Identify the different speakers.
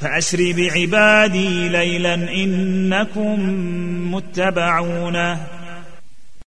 Speaker 1: فأسر بعبادي ليلا إنكم متبعونه